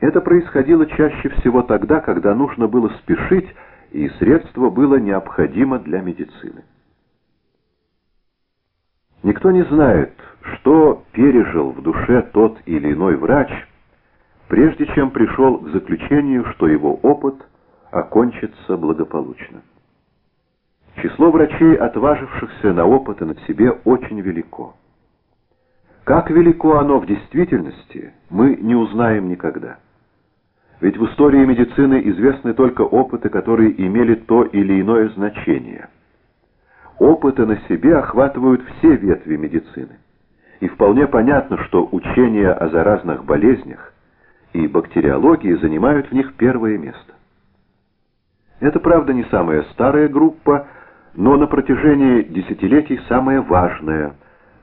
Это происходило чаще всего тогда, когда нужно было спешить, и средство было необходимо для медицины. Никто не знает, что пережил в душе тот или иной врач, прежде чем пришел к заключению, что его опыт окончится благополучно. Число врачей, отважившихся на опыты на себе, очень велико. Как велико оно в действительности, мы не узнаем никогда. Ведь в истории медицины известны только опыты, которые имели то или иное значение. Опыты на себе охватывают все ветви медицины. И вполне понятно, что учения о заразных болезнях и бактериологии занимают в них первое место. Это, правда, не самая старая группа, но на протяжении десятилетий самая важная,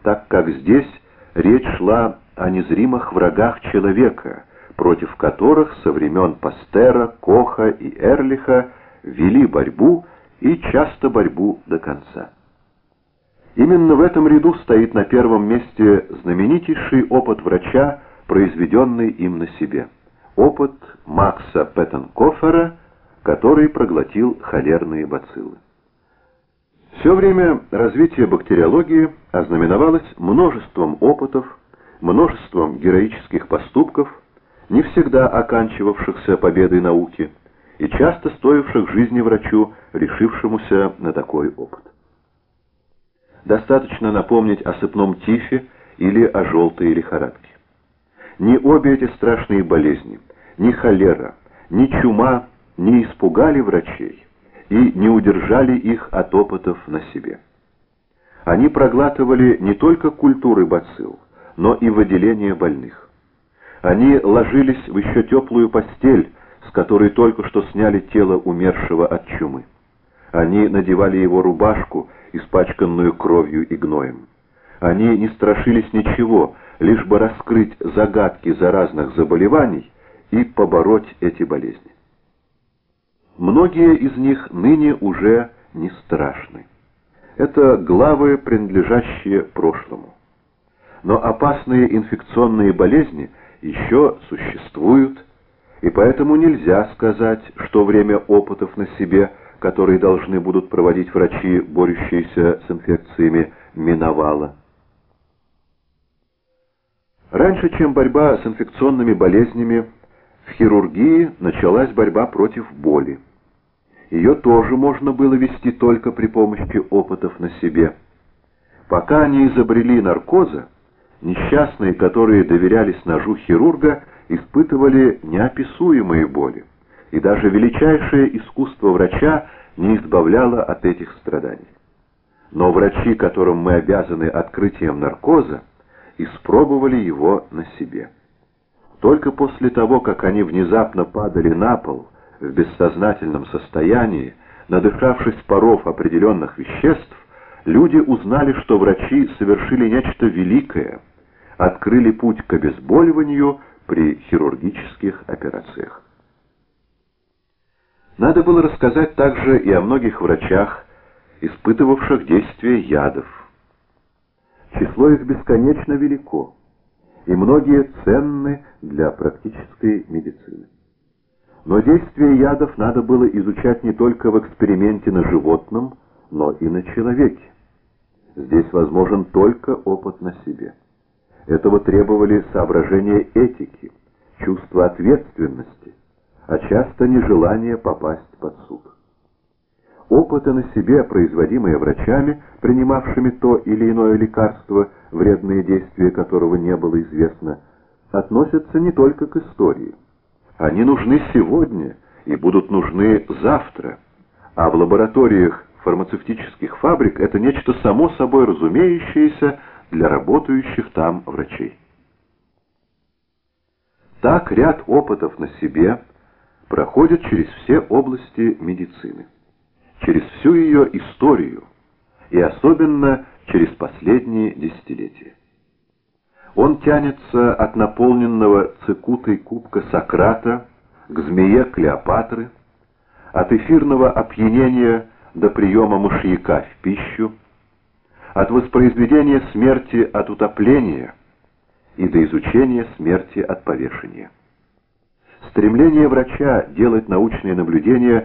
так как здесь речь шла о незримых врагах человека – против которых со времен Пастера, Коха и Эрлиха вели борьбу и часто борьбу до конца. Именно в этом ряду стоит на первом месте знаменитейший опыт врача, произведенный им на себе. Опыт Макса Петтенкофера, который проглотил холерные бациллы. Все время развитие бактериологии ознаменовалось множеством опытов, множеством героических поступков, не всегда оканчивавшихся победой науки и часто стоивших жизни врачу, решившемуся на такой опыт. Достаточно напомнить о сыпном тифе или о желтой лихорадке. Ни обе эти страшные болезни, ни холера, ни чума не испугали врачей и не удержали их от опытов на себе. Они проглатывали не только культуры бацилл, но и выделение больных. Они ложились в еще теплую постель, с которой только что сняли тело умершего от чумы. Они надевали его рубашку, испачканную кровью и гноем. Они не страшились ничего, лишь бы раскрыть загадки заразных заболеваний и побороть эти болезни. Многие из них ныне уже не страшны. Это главы, принадлежащие прошлому. Но опасные инфекционные болезни – еще существуют, и поэтому нельзя сказать, что время опытов на себе, которые должны будут проводить врачи, борющиеся с инфекциями, миновало. Раньше, чем борьба с инфекционными болезнями, в хирургии началась борьба против боли. Ее тоже можно было вести только при помощи опытов на себе. Пока не изобрели наркоза, Несчастные, которые доверялись ножу хирурга, испытывали неописуемые боли, и даже величайшее искусство врача не избавляло от этих страданий. Но врачи, которым мы обязаны открытием наркоза, испробовали его на себе. Только после того, как они внезапно падали на пол в бессознательном состоянии, надышавшись паров определенных веществ, люди узнали, что врачи совершили нечто великое, открыли путь к обезболиванию при хирургических операциях. Надо было рассказать также и о многих врачах, испытывавших действие ядов. Число их бесконечно велико, и многие ценны для практической медицины. Но действие ядов надо было изучать не только в эксперименте на животном, но и на человеке. Здесь возможен только опыт на себе. Этого требовали соображения этики, чувство ответственности, а часто нежелание попасть под суд. Опыты на себе, производимые врачами, принимавшими то или иное лекарство, вредные действия которого не было известно, относятся не только к истории. Они нужны сегодня и будут нужны завтра, а в лабораториях фармацевтических фабрик это нечто само собой разумеющееся для работающих там врачей. Так ряд опытов на себе проходит через все области медицины, через всю ее историю и особенно через последние десятилетия. Он тянется от наполненного цикутой кубка Сократа к змее Клеопатры, от эфирного опьянения до приема мышьяка в пищу, от воспроизведения смерти от утопления и до изучения смерти от повешения. Стремление врача делать научные наблюдения